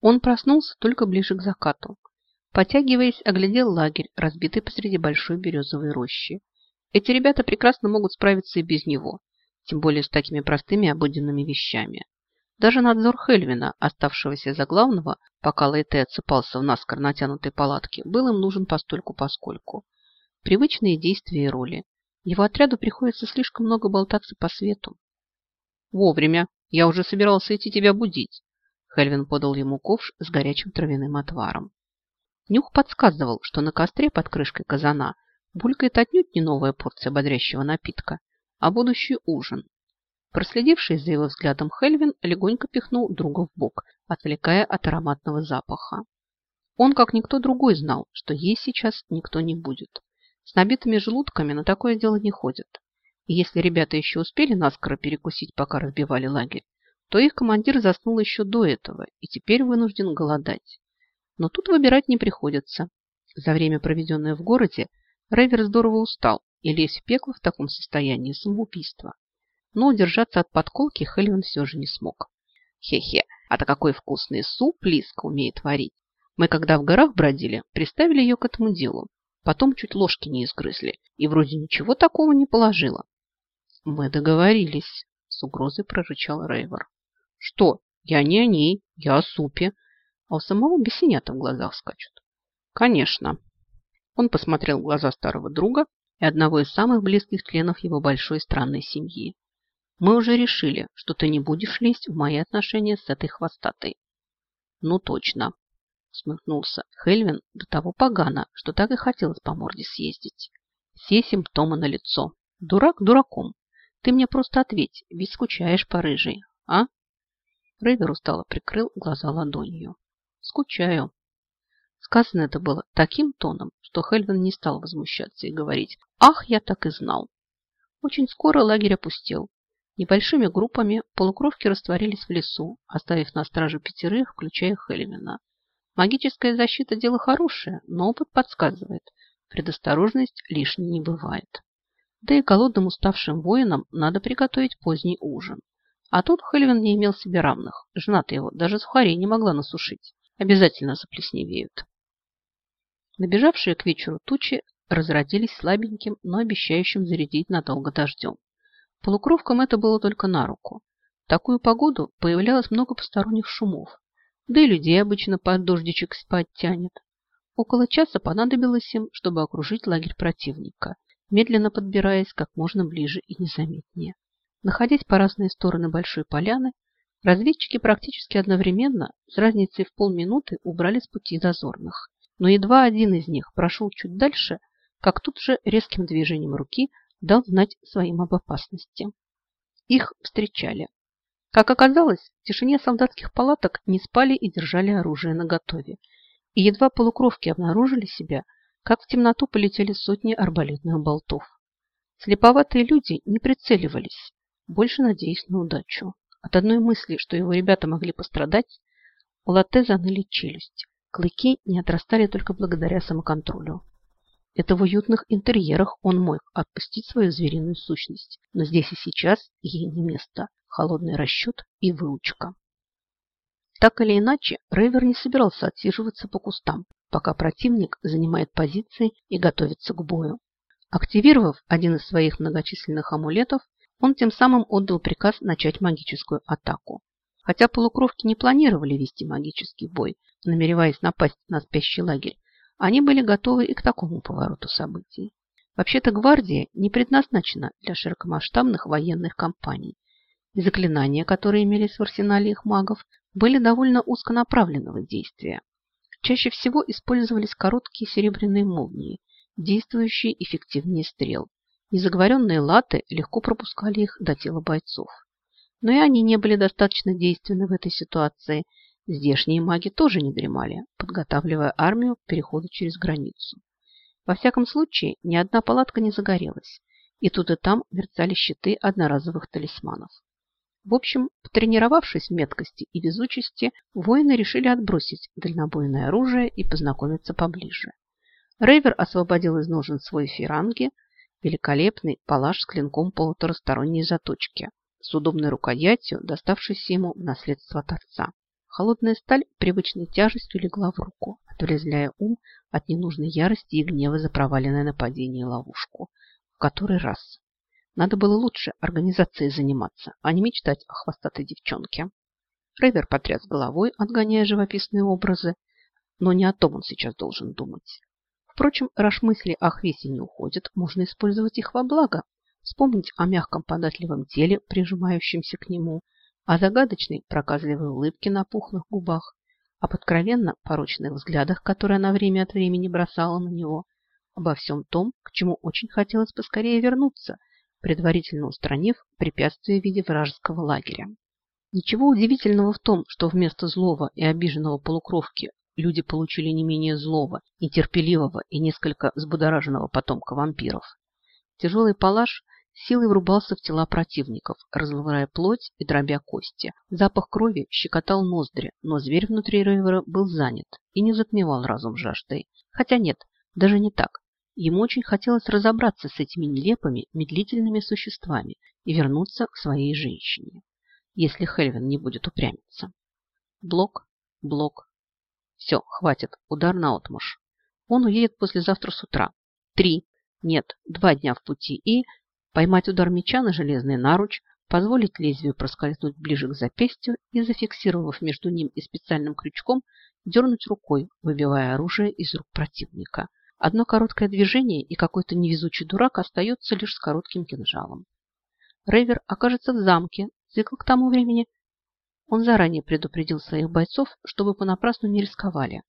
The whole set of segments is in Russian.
Он проснулся только ближе к закату. Потягиваясь, оглядел лагерь, разбитый посреди большой березовой рощи. Эти ребята прекрасно могут справиться и без него, тем более с такими простыми обыденными вещами. Даже надзор Хельвина, оставшегося за главного, пока Лейте отсыпался в наскоро натянутой палатке, был им нужен постольку-поскольку. Привычные действия и роли. Его отряду приходится слишком много болтаться по свету. Вовремя. Я уже собирался идти тебя будить. Хельвин подал ему ковш с горячим травяным отваром. Нюх подсказывал, что на костре под крышкой казана булькает отнюдь не новая порция бодрящего напитка, а будущий ужин. Проследивший за его взглядом Хельвин легонько пихнул друга в бок, отвлекая от ароматного запаха. Он, как никто другой, знал, что есть сейчас никто не будет. С набитыми желудками на такое дело не ходят. И если ребята еще успели наскоро перекусить, пока разбивали лагерь, то их командир заснул еще до этого и теперь вынужден голодать. Но тут выбирать не приходится. За время, проведенное в городе, Рейвер здорово устал, и лезть в пекло в таком состоянии самоубийство но удержаться от подколки Хельвин все же не смог. Хе-хе, а то какой вкусный суп Лиска умеет варить. Мы, когда в горах бродили, приставили ее к этому делу. Потом чуть ложки не изгрызли, и вроде ничего такого не положила. Мы договорились, с угрозой прорычал Рейвер. Что? Я не о ней, я о супе. А у самого бесенята в глазах скачут. Конечно. Он посмотрел в глаза старого друга и одного из самых близких членов его большой странной семьи. Мы уже решили, что ты не будешь лезть в мои отношения с этой хвостатой. Ну точно, смехнулся Хельвин до того погано, что так и хотелось по морде съездить. Все симптомы на лицо. Дурак дураком. Ты мне просто ответь, ведь скучаешь по рыжей, а? Рейвер устало прикрыл глаза ладонью. Скучаю. Сказано это было таким тоном, что Хельвин не стал возмущаться и говорить «Ах, я так и знал». Очень скоро лагерь опустел, Небольшими группами полукровки растворились в лесу, оставив на страже пятерых, включая Хелемина. Магическая защита – дело хорошее, но опыт подсказывает, предосторожность лишней не бывает. Да и голодным уставшим воинам надо приготовить поздний ужин. А тут Хельвин не имел себе равных. Жена-то его даже сухарей не могла насушить. Обязательно заплесневеют. Набежавшие к вечеру тучи разродились слабеньким, но обещающим зарядить надолго дождем. Полукровкам это было только на руку. В такую погоду появлялось много посторонних шумов, да и людей обычно под дождичек спать тянет. Около часа понадобилось им, чтобы окружить лагерь противника, медленно подбираясь как можно ближе и незаметнее. Находясь по разные стороны большой поляны, разведчики практически одновременно с разницей в полминуты убрали с пути дозорных. Но едва один из них прошел чуть дальше, как тут же резким движением руки дал знать своим об опасности. Их встречали. Как оказалось, в тишине солдатских палаток не спали и держали оружие наготове. И едва полукровки обнаружили себя, как в темноту полетели сотни арбалетных болтов. Слеповатые люди не прицеливались, больше надеясь на удачу. От одной мысли, что его ребята могли пострадать, у Латте заныли челюсть. Клыки не отрастали только благодаря самоконтролю. Это в уютных интерьерах он мог отпустить свою звериную сущность. Но здесь и сейчас ей не место. Холодный расчет и выучка. Так или иначе, Рейвер не собирался отсиживаться по кустам, пока противник занимает позиции и готовится к бою. Активировав один из своих многочисленных амулетов, он тем самым отдал приказ начать магическую атаку. Хотя полукровки не планировали вести магический бой, намереваясь напасть на спящий лагерь, они были готовы и к такому повороту событий. Вообще-то гвардия не предназначена для широкомасштабных военных кампаний. И заклинания, которые имелись в арсенале их магов, были довольно узконаправленного действия. Чаще всего использовались короткие серебряные молнии, действующие эффективнее стрел. Незаговоренные латы легко пропускали их до тела бойцов. Но и они не были достаточно действенны в этой ситуации – Здешние маги тоже не дремали, подготавливая армию к переходу через границу. Во всяком случае, ни одна палатка не загорелась, и тут и там мерцали щиты одноразовых талисманов. В общем, потренировавшись в меткости и везучести, воины решили отбросить дальнобойное оружие и познакомиться поближе. Рейвер освободил из ножен свой фиранги, великолепный палаш с клинком полуторасторонней заточки, с удобной рукоятью, доставшейся ему в наследство от отца. Холодная сталь привычной тяжестью легла в руку, отвлезляя ум от ненужной ярости и гнева за проваленное нападение и ловушку. В который раз. Надо было лучше организацией заниматься, а не мечтать о хвостатой девчонке. Рейвер потряс головой, отгоняя живописные образы, но не о том он сейчас должен думать. Впрочем, раз мысли о Хвесе не уходят, можно использовать их во благо. Вспомнить о мягком податливом теле, прижимающемся к нему, о загадочной проказливой улыбке на пухлых губах, об откровенно порочных взглядах, которые она время от времени бросала на него, обо всем том, к чему очень хотелось поскорее вернуться, предварительно устранив препятствие в виде вражеского лагеря. Ничего удивительного в том, что вместо злого и обиженного полукровки люди получили не менее злого, нетерпеливого и несколько взбудораженного потомка вампиров. Тяжелый палаш силой врубался в тела противников, разлывая плоть и дробя кости. Запах крови щекотал ноздри, но зверь внутри Рейвера был занят и не затмевал разум жаждой. Хотя нет, даже не так. Ему очень хотелось разобраться с этими нелепыми, медлительными существами и вернуться к своей женщине, если Хельвин не будет упрямиться. Блок, блок, все, хватит. Удар на отмуж. Он уедет послезавтра с утра. Три, нет, два дня в пути и поймать удар меча на железный наруч, позволить лезвию проскользнуть ближе к запястью и, зафиксировав между ним и специальным крючком, дернуть рукой, выбивая оружие из рук противника. Одно короткое движение, и какой-то невезучий дурак остается лишь с коротким кинжалом. Рейвер окажется в замке. Цикл к тому времени он заранее предупредил своих бойцов, чтобы понапрасну не рисковали.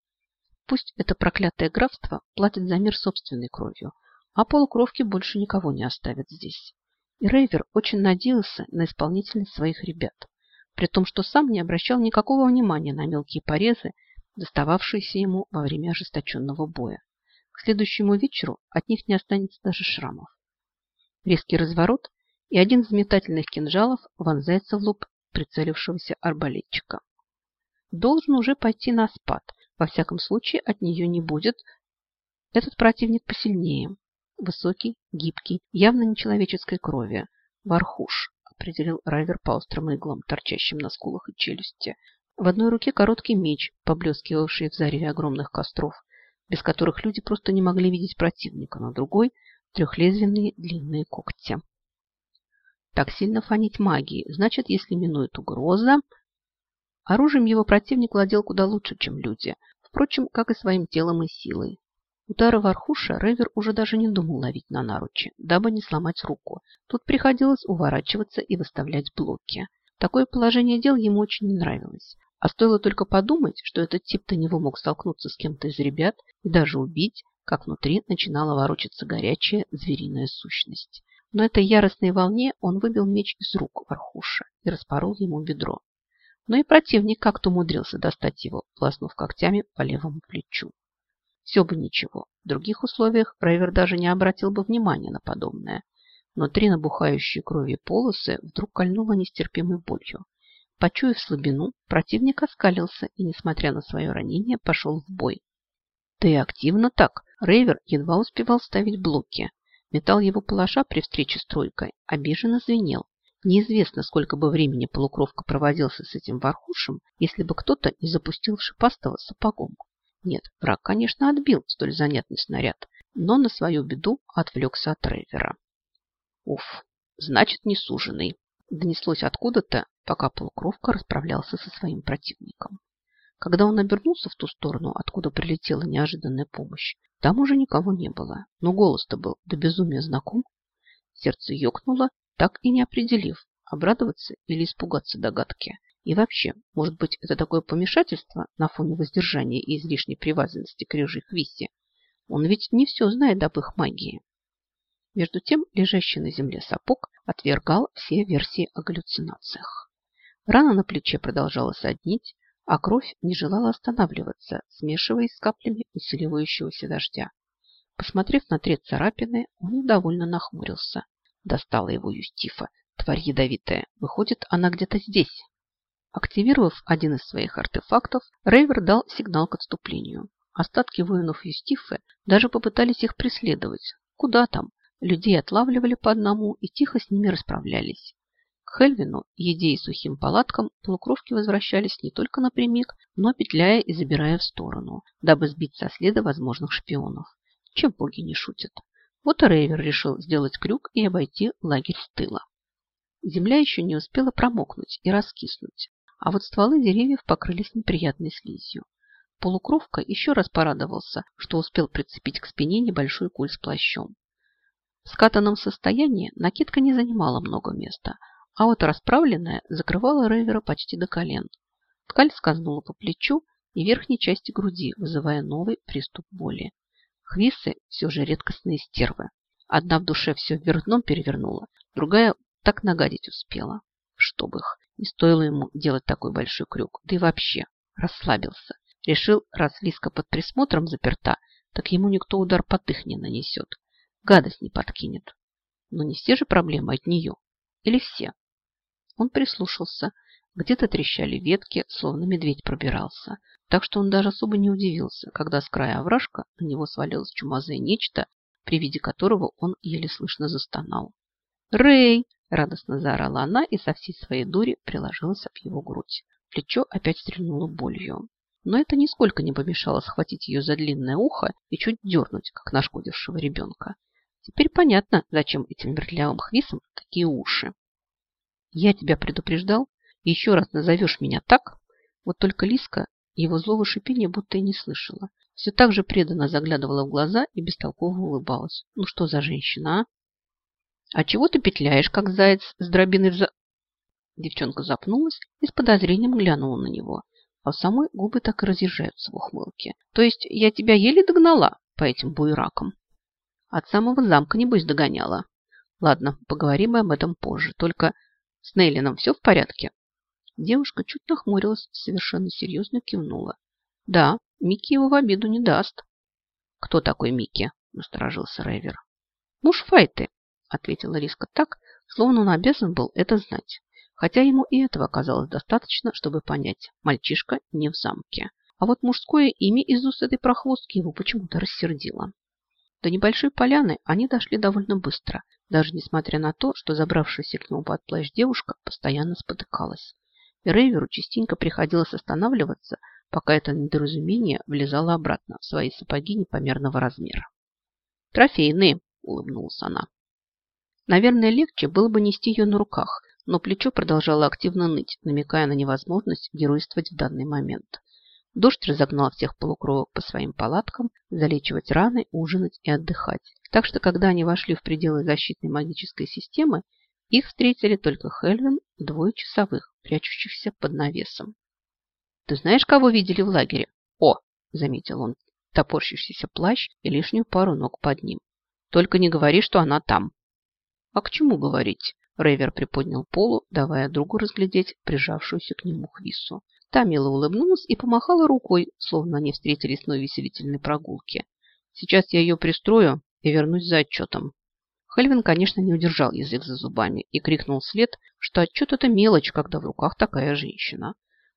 Пусть это проклятое графство платит за мир собственной кровью, а полукровки больше никого не оставят здесь. И Рейвер очень надеялся на исполнительность своих ребят, при том, что сам не обращал никакого внимания на мелкие порезы, достававшиеся ему во время ожесточенного боя. К следующему вечеру от них не останется даже шрамов. Резкий разворот, и один из метательных кинжалов вонзается в лоб прицелившегося арбалетчика. Должен уже пойти на спад. Во всяком случае, от нее не будет. Этот противник посильнее. Высокий, гибкий, явно нечеловеческой крови. Вархуш, определил Райвер по острым иглам, торчащим на скулах и челюсти. В одной руке короткий меч, поблескивавший в зареве огромных костров, без которых люди просто не могли видеть противника, на другой – трехлезвенные длинные когти. Так сильно фонить магией. Значит, если минует угроза... Оружием его противник владел куда лучше, чем люди. Впрочем, как и своим телом и силой. Удары Вархуша Ревер уже даже не думал ловить на наручи, дабы не сломать руку. Тут приходилось уворачиваться и выставлять блоки. Такое положение дел ему очень не нравилось. А стоило только подумать, что этот тип до него мог столкнуться с кем-то из ребят и даже убить, как внутри начинала ворочаться горячая звериная сущность. Но этой яростной волне он выбил меч из рук Вархуша и распорол ему бедро. Но и противник как-то умудрился достать его, пласнув когтями по левому плечу. Все бы ничего. В других условиях Рейвер даже не обратил бы внимания на подобное. Но три набухающие крови полосы вдруг кольнуло нестерпимой болью. Почуяв слабину, противник оскалился и, несмотря на свое ранение, пошел в бой. Да и активно так. Рейвер едва успевал ставить блоки. Металл его палаша при встрече с тройкой обиженно звенел. Неизвестно, сколько бы времени полукровка проводился с этим вархушем, если бы кто-то не запустил шипастого сапогом. Нет, враг, конечно, отбил столь занятный снаряд, но на свою беду отвлекся от Рейвера. Уф, значит, не суженый. Донеслось откуда-то, пока полукровка расправлялся со своим противником. Когда он обернулся в ту сторону, откуда прилетела неожиданная помощь, там уже никого не было. Но голос-то был до безумия знаком. Сердце ёкнуло, так и не определив, обрадоваться или испугаться догадки. И вообще, может быть, это такое помешательство на фоне воздержания и излишней привязанности к рыжей хвисте? Он ведь не все знает об их магии. Между тем, лежащий на земле сапог отвергал все версии о галлюцинациях. Рана на плече продолжала соднить, а кровь не желала останавливаться, смешиваясь с каплями усиливающегося дождя. Посмотрев на три царапины, он недовольно нахмурился. Достала его Юстифа, тварь ядовитая. Выходит, она где-то здесь. Активировав один из своих артефактов, Рейвер дал сигнал к отступлению. Остатки воинов Юстифы даже попытались их преследовать. Куда там? Людей отлавливали по одному и тихо с ними расправлялись. К Хельвину, еде и сухим палаткам полукровки возвращались не только напрямик, но петляя и забирая в сторону, дабы сбить со следа возможных шпионов. Чем боги не шутят. Вот и Рейвер решил сделать крюк и обойти лагерь с тыла. Земля еще не успела промокнуть и раскиснуть, а вот стволы деревьев покрылись неприятной слизью. Полукровка еще раз порадовался, что успел прицепить к спине небольшой куль с плащом. В скатанном состоянии накидка не занимала много места, а вот расправленная закрывала Рейвера почти до колен. Ткаль скользнула по плечу и верхней части груди, вызывая новый приступ боли. Хвисы все же редкостные стервы. Одна в душе все вверх дном перевернула, другая так нагадить успела. Чтоб их, не стоило ему делать такой большой крюк, да и вообще расслабился. Решил, раз Лиска под присмотром заперта, так ему никто удар под их не нанесет. Гадость не подкинет. Но не все же проблемы от нее. Или все? Он прислушался. Где-то трещали ветки, словно медведь пробирался. Так что он даже особо не удивился, когда с края овражка на него свалилось чумазое нечто, при виде которого он еле слышно застонал. «Рэй!» – радостно заорала она и со всей своей дури приложилась об его грудь. Плечо опять стрельнуло болью но это нисколько не помешало схватить ее за длинное ухо и чуть дернуть, как нашкодившего ребенка. Теперь понятно, зачем этим вертлявым хвисам такие уши. Я тебя предупреждал, еще раз назовешь меня так, вот только Лиска его злого шипения будто и не слышала. Все так же преданно заглядывала в глаза и бестолково улыбалась. Ну что за женщина, а? А чего ты петляешь, как заяц с дробиной в за... Девчонка запнулась и с подозрением глянула на него а самой губы так и разъезжаются в ухмылке. То есть я тебя еле догнала по этим буеракам. От самого замка, небось, догоняла. Ладно, поговорим об этом позже. Только с Нейлином все в порядке? Девушка чуть нахмурилась, совершенно серьезно кивнула. Да, Микки его в обиду не даст. Кто такой Микки? Насторожился Рейвер. Муж Файты, ответила Риска так, словно он обязан был это знать хотя ему и этого оказалось достаточно, чтобы понять, мальчишка не в замке. А вот мужское имя из уст этой прохвостки его почему-то рассердило. До небольшой поляны они дошли довольно быстро, даже несмотря на то, что забравшаяся к нему под плащ девушка постоянно спотыкалась. И Рейверу частенько приходилось останавливаться, пока это недоразумение влезало обратно в свои сапоги непомерного размера. «Трофейные!» – улыбнулась она. Наверное, легче было бы нести ее на руках, но плечо продолжало активно ныть, намекая на невозможность геройствовать в данный момент. Дождь разогнал всех полукровок по своим палаткам, залечивать раны, ужинать и отдыхать. Так что, когда они вошли в пределы защитной магической системы, их встретили только Хельвин и двое часовых, прячущихся под навесом. «Ты знаешь, кого видели в лагере?» «О!» – заметил он, топорщившийся плащ и лишнюю пару ног под ним. «Только не говори, что она там». «А к чему говорить?» Рейвер приподнял полу, давая другу разглядеть прижавшуюся к нему Хвису. Та мило улыбнулась и помахала рукой, словно они встретились на веселительной прогулке. «Сейчас я ее пристрою и вернусь за отчетом». Хельвин, конечно, не удержал язык за зубами и крикнул вслед, что отчет – это мелочь, когда в руках такая женщина.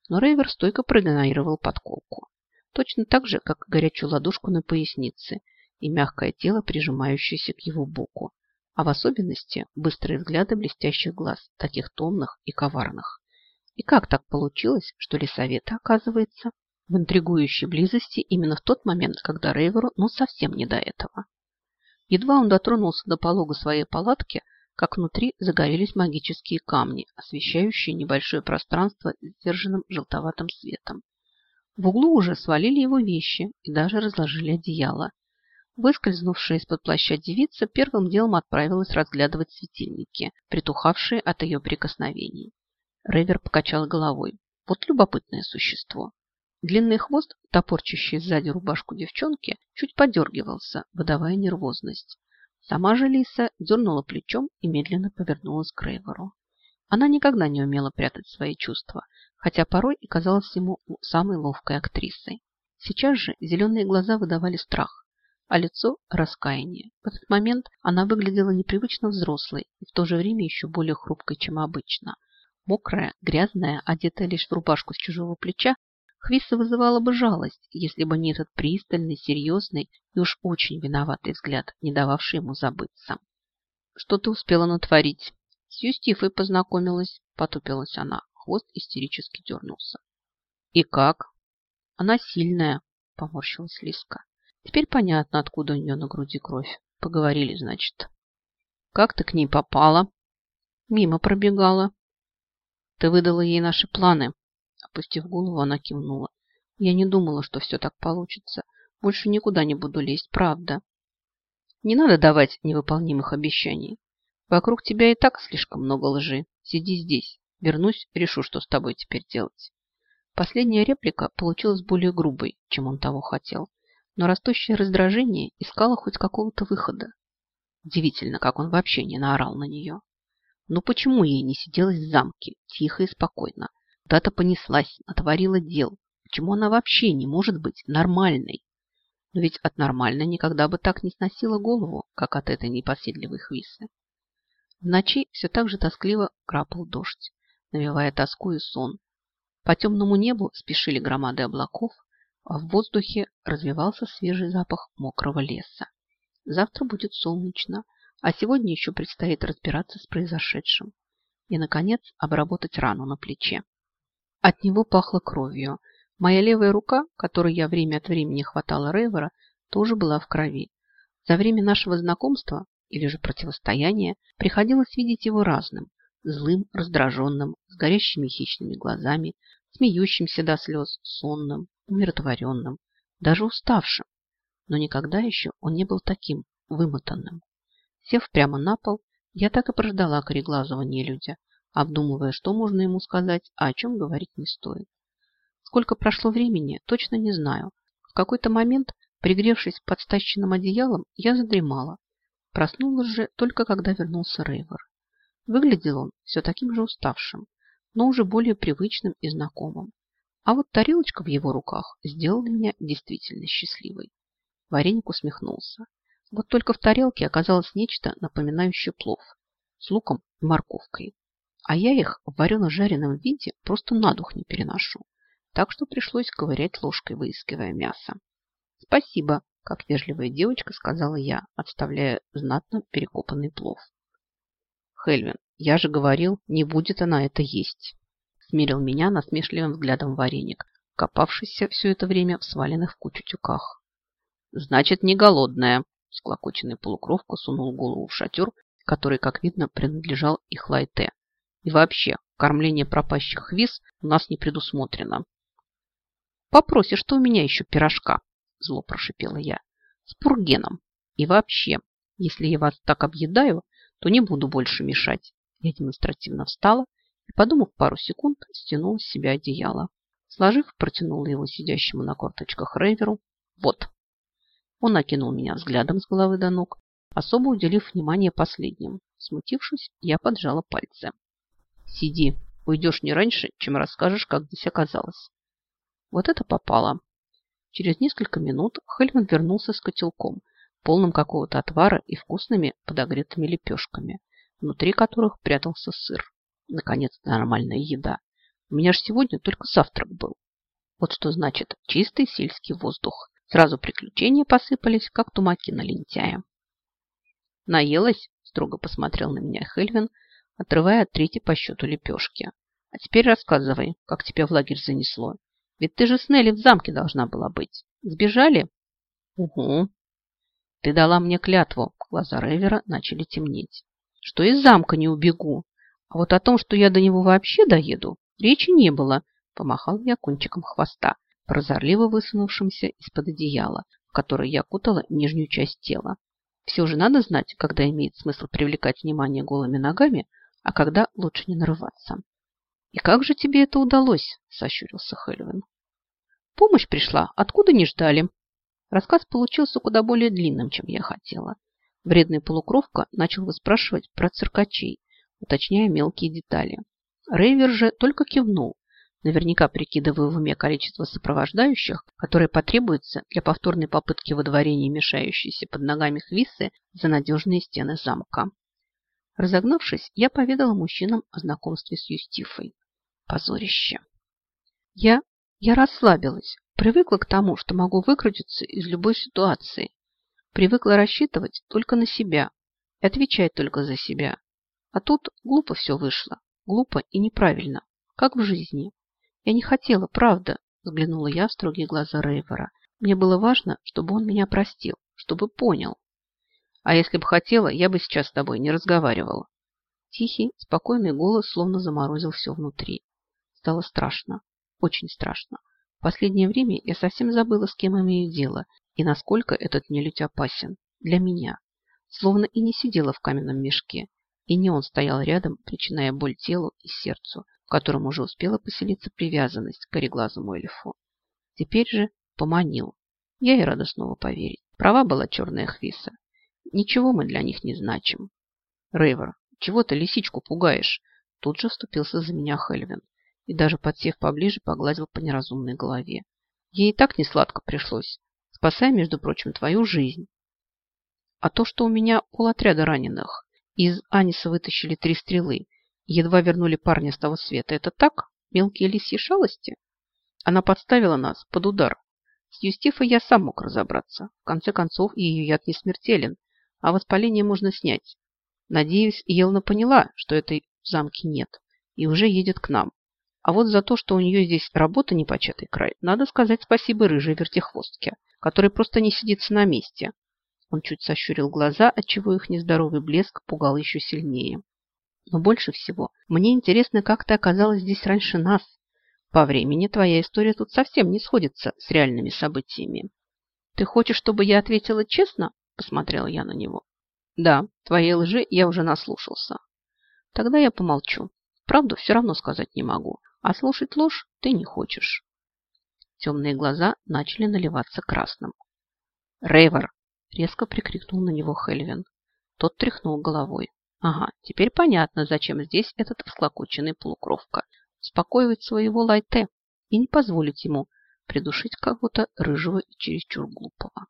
Но Рейвер стойко проигнорировал подколку. Точно так же, как горячую ладошку на пояснице и мягкое тело, прижимающееся к его боку а в особенности быстрые взгляды блестящих глаз, таких томных и коварных. И как так получилось, что Лисавета оказывается в интригующей близости именно в тот момент, когда Рейверу ну совсем не до этого? Едва он дотронулся до полога своей палатки, как внутри загорелись магические камни, освещающие небольшое пространство сдержанным желтоватым светом. В углу уже свалили его вещи и даже разложили одеяло, Выскользнувшая из-под плаща девица первым делом отправилась разглядывать светильники, притухавшие от ее прикосновений. Ревер покачал головой. Вот любопытное существо. Длинный хвост, топорчащий сзади рубашку девчонки, чуть подергивался, выдавая нервозность. Сама же Лиса дернула плечом и медленно повернулась к Рейверу. Она никогда не умела прятать свои чувства, хотя порой и казалась ему самой ловкой актрисой. Сейчас же зеленые глаза выдавали страх, а лицо – раскаяние. В этот момент она выглядела непривычно взрослой и в то же время еще более хрупкой, чем обычно. Мокрая, грязная, одетая лишь в рубашку с чужого плеча, Хвиса вызывала бы жалость, если бы не этот пристальный, серьезный и уж очень виноватый взгляд, не дававший ему забыться. «Что ты успела натворить?» С Юстифой познакомилась, потупилась она. Хвост истерически дернулся. И как? Она сильная, поморщилась Лиска. Теперь понятно, откуда у нее на груди кровь. Поговорили, значит. Как ты к ней попала? Мимо пробегала. Ты выдала ей наши планы. Опустив голову, она кивнула. Я не думала, что все так получится. Больше никуда не буду лезть, правда. Не надо давать невыполнимых обещаний. Вокруг тебя и так слишком много лжи. Сиди здесь. Вернусь, решу, что с тобой теперь делать. Последняя реплика получилась более грубой, чем он того хотел. Но растущее раздражение искало хоть какого-то выхода. Удивительно, как он вообще не наорал на нее. Но почему ей не сиделась в замке, тихо и спокойно? Куда-то понеслась, натворила дел. Почему она вообще не может быть нормальной? Но ведь от нормальной никогда бы так не сносила голову, как от этой непоседливой хвисы. В ночи все так же тоскливо крапал дождь, навевая тоску и сон. По темному небу спешили громады облаков, а в воздухе развивался свежий запах мокрого леса. Завтра будет солнечно, а сегодня еще предстоит разбираться с произошедшим и, наконец, обработать рану на плече. От него пахло кровью. Моя левая рука, которой я время от времени хватала Рейвера, тоже была в крови. За время нашего знакомства или же противостояния приходилось видеть его разным. Злым, раздраженным, с горящими хищными глазами, смеющимся до слез, сонным, умиротворенным, даже уставшим. Но никогда еще он не был таким вымотанным. Сев прямо на пол, я так и прождала кореглазого нелюдя, обдумывая, что можно ему сказать, а о чем говорить не стоит. Сколько прошло времени, точно не знаю. В какой-то момент, пригревшись под стащенным одеялом, я задремала. Проснулась же только когда вернулся Рейвер. Выглядел он все таким же уставшим, но уже более привычным и знакомым. А вот тарелочка в его руках сделала меня действительно счастливой. Вареник усмехнулся. Вот только в тарелке оказалось нечто, напоминающее плов с луком и морковкой. А я их в варено-жареном виде просто на дух не переношу. Так что пришлось ковырять ложкой, выискивая мясо. «Спасибо», – как вежливая девочка сказала я, отставляя знатно перекопанный плов. «Хельвин, я же говорил, не будет она это есть», – смирил меня насмешливым взглядом вареник, копавшийся все это время в сваленных в кучу тюках. «Значит, не голодная», Склокоченный полукровка сунул голову в шатер, который, как видно, принадлежал их лайте. И вообще, кормление пропащих виз у нас не предусмотрено. «Попросишь, что у меня еще пирожка?» Зло прошипела я. «С пургеном. И вообще, если я вас так объедаю, то не буду больше мешать». Я демонстративно встала и, подумав пару секунд, стянула с себя одеяло. Сложив, протянула его сидящему на корточках Рейверу. «Вот, он окинул меня взглядом с головы до ног, особо уделив внимание последним. Смутившись, я поджала пальцы. «Сиди, уйдешь не раньше, чем расскажешь, как здесь оказалось». Вот это попало. Через несколько минут Хельман вернулся с котелком, полным какого-то отвара и вкусными подогретыми лепешками, внутри которых прятался сыр. Наконец, нормальная еда. У меня же сегодня только завтрак был. Вот что значит чистый сельский воздух. Сразу приключения посыпались, как тумаки на лентяя. «Наелась?» – строго посмотрел на меня Хельвин, отрывая от третьей по счету лепешки. «А теперь рассказывай, как тебя в лагерь занесло. Ведь ты же с Нелли в замке должна была быть. Сбежали?» «Угу». «Ты дала мне клятву». Глаза Ревера начали темнеть. «Что из замка не убегу. А вот о том, что я до него вообще доеду, речи не было», – помахал я кончиком хвоста, прозорливо высунувшимся из-под одеяла, в которое я кутала нижнюю часть тела. Все же надо знать, когда имеет смысл привлекать внимание голыми ногами, а когда лучше не нарываться. «И как же тебе это удалось?» – сощурился Хельвин. «Помощь пришла, откуда не ждали». Рассказ получился куда более длинным, чем я хотела. Вредный полукровка начал выспрашивать про циркачей, уточняя мелкие детали. Рейвер же только кивнул, наверняка прикидываю в уме количество сопровождающих, которые потребуется для повторной попытки выдворения мешающейся под ногами Хвисы за надежные стены замка. Разогнавшись, я поведала мужчинам о знакомстве с Юстифой. Позорище. Я, я расслабилась, привыкла к тому, что могу выкрутиться из любой ситуации. Привыкла рассчитывать только на себя и отвечать только за себя. А тут глупо все вышло. Глупо и неправильно. Как в жизни. Я не хотела, правда, взглянула я в строгие глаза Рейвера. Мне было важно, чтобы он меня простил, чтобы понял. А если бы хотела, я бы сейчас с тобой не разговаривала. Тихий, спокойный голос словно заморозил все внутри. Стало страшно. Очень страшно. В последнее время я совсем забыла, с кем имею дело, и насколько этот нелюдь опасен. Для меня. Словно и не сидела в каменном мешке, и не он стоял рядом, причиная боль телу и сердцу, котором уже успела поселиться привязанность к кореглазому эльфу. Теперь же поманил. Я и рада снова поверить. Права была черная Хвиса. Ничего мы для них не значим. Рейвер, чего ты лисичку пугаешь? Тут же вступился за меня Хельвин и даже подсев поближе, погладил по неразумной голове. Ей и так не сладко пришлось, спасая, между прочим, твою жизнь. А то, что у меня полотряда раненых, из Аниса вытащили три стрелы, едва вернули парня с того света, это так? Мелкие лисьи шалости? Она подставила нас под удар. С Юстифой я сам мог разобраться. В конце концов, ее яд не смертелен, а воспаление можно снять. Надеюсь, Елна поняла, что этой в замке нет, и уже едет к нам. А вот за то, что у нее здесь работа непочатый край, надо сказать спасибо рыжей вертихвостке, которая просто не сидится на месте. Он чуть сощурил глаза, отчего их нездоровый блеск пугал еще сильнее. Но больше всего мне интересно, как ты оказалась здесь раньше нас. По времени твоя история тут совсем не сходится с реальными событиями. Ты хочешь, чтобы я ответила честно? Посмотрела я на него. Да, твоей лжи я уже наслушался. Тогда я помолчу. Правду все равно сказать не могу. А слушать ложь ты не хочешь. Темные глаза начали наливаться красным. Рейвер! Резко прикрикнул на него Хельвин. Тот тряхнул головой. Ага, теперь понятно, зачем здесь этот всклокоченный полукровка. Успокоивать своего лайте и не позволить ему придушить кого-то рыжего и чересчур глупого.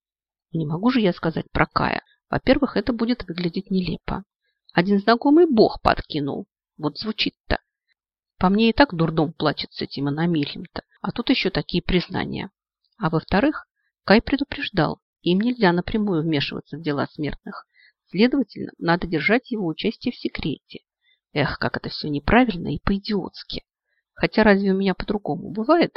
Не могу же я сказать про Кая. Во-первых, это будет выглядеть нелепо. Один знакомый бог подкинул. Вот звучит-то. По мне и так дурдом плачет с этим аномильем-то, а тут еще такие признания. А во-вторых, Кай предупреждал, им нельзя напрямую вмешиваться в дела смертных. Следовательно, надо держать его участие в секрете. Эх, как это все неправильно и по-идиотски. Хотя разве у меня по-другому бывает?